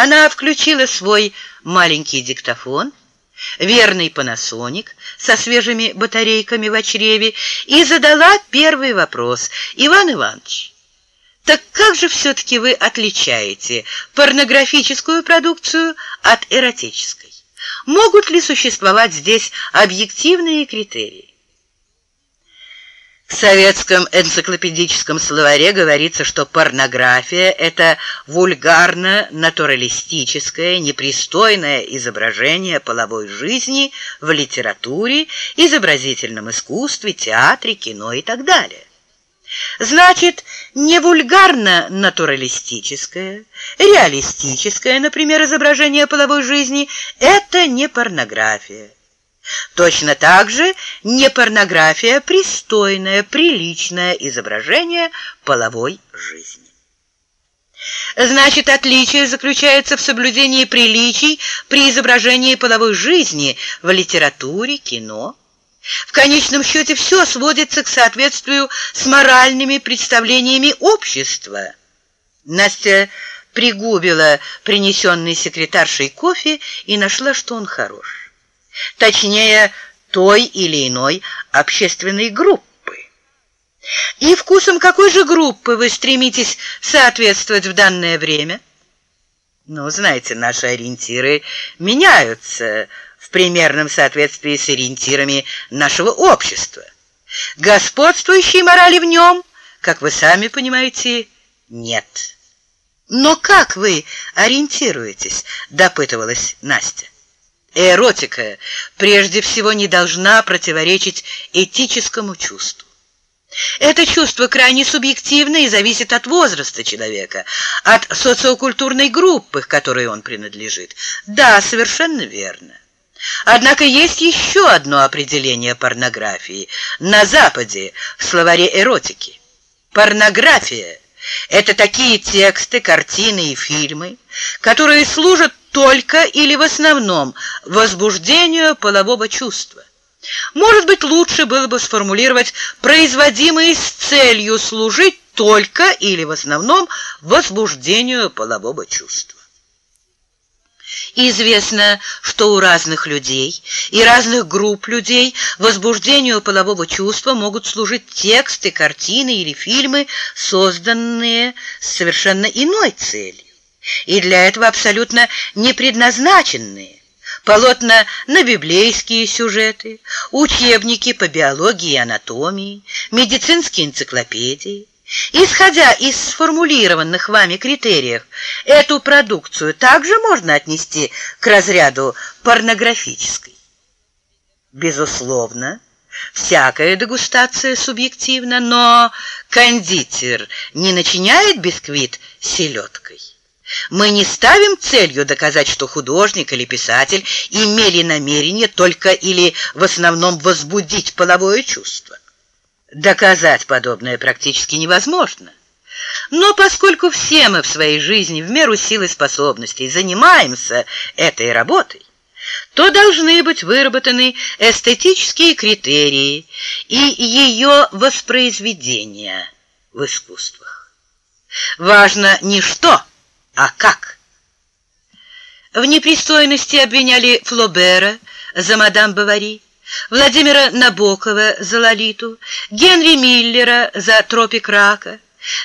Она включила свой маленький диктофон, верный Panasonic со свежими батарейками в чреве и задала первый вопрос. «Иван Иванович, так как же все-таки вы отличаете порнографическую продукцию от эротической? Могут ли существовать здесь объективные критерии? В советском энциклопедическом словаре говорится, что порнография – это вульгарно-натуралистическое, непристойное изображение половой жизни в литературе, изобразительном искусстве, театре, кино и так далее. Значит, не вульгарно-натуралистическое, реалистическое, например, изображение половой жизни – это не порнография. Точно так же не порнография, пристойное, приличное изображение половой жизни. Значит, отличие заключается в соблюдении приличий при изображении половой жизни в литературе, кино. В конечном счете все сводится к соответствию с моральными представлениями общества. Настя пригубила принесенный секретаршей кофе и нашла, что он хорош точнее, той или иной общественной группы. И вкусом какой же группы вы стремитесь соответствовать в данное время? Ну, знаете, наши ориентиры меняются в примерном соответствии с ориентирами нашего общества. Господствующей морали в нем, как вы сами понимаете, нет. Но как вы ориентируетесь, допытывалась Настя. Эротика прежде всего не должна противоречить этическому чувству. Это чувство крайне субъективно и зависит от возраста человека, от социокультурной группы, к которой он принадлежит. Да, совершенно верно. Однако есть еще одно определение порнографии на Западе в словаре эротики. Порнография – это такие тексты, картины и фильмы, которые служат только или в основном возбуждению полового чувства. Может быть, лучше было бы сформулировать производимые с целью служить только или в основном возбуждению полового чувства. Известно, что у разных людей и разных групп людей возбуждению полового чувства могут служить тексты, картины или фильмы, созданные с совершенно иной целью и для этого абсолютно не предназначенные. Полотна на библейские сюжеты, учебники по биологии и анатомии, медицинские энциклопедии. Исходя из сформулированных вами критериев, эту продукцию также можно отнести к разряду порнографической. Безусловно, всякая дегустация субъективна, но кондитер не начиняет бисквит селедкой. Мы не ставим целью доказать, что художник или писатель имели намерение только или в основном возбудить половое чувство. Доказать подобное практически невозможно. Но поскольку все мы в своей жизни в меру сил и способностей занимаемся этой работой, то должны быть выработаны эстетические критерии и ее воспроизведение в искусствах. Важно не что, а как? В непристойности обвиняли Флобера за мадам Бавари, Владимира Набокова за Лолиту, Генри Миллера за Тропик Рака,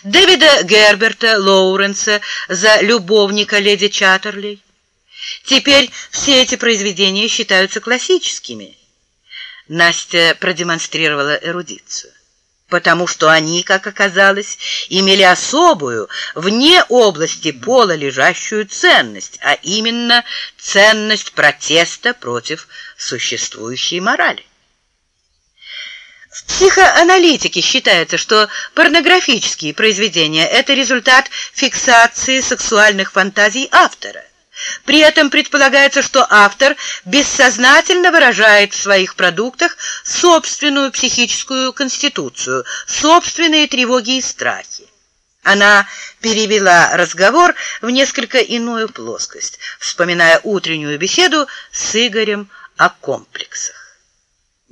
Дэвида Герберта Лоуренса за любовника леди Чаттерлей. Теперь все эти произведения считаются классическими. Настя продемонстрировала эрудицию потому что они, как оказалось, имели особую, вне области пола лежащую ценность, а именно ценность протеста против существующей морали. В психоаналитике считается, что порнографические произведения – это результат фиксации сексуальных фантазий автора. При этом предполагается, что автор бессознательно выражает в своих продуктах собственную психическую конституцию, собственные тревоги и страхи. Она перевела разговор в несколько иную плоскость, вспоминая утреннюю беседу с Игорем о комплексах.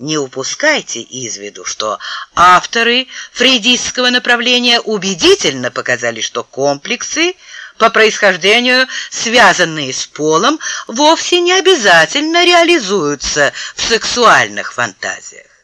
Не упускайте из виду, что авторы фрейдистского направления убедительно показали, что комплексы – по происхождению связанные с полом, вовсе не обязательно реализуются в сексуальных фантазиях.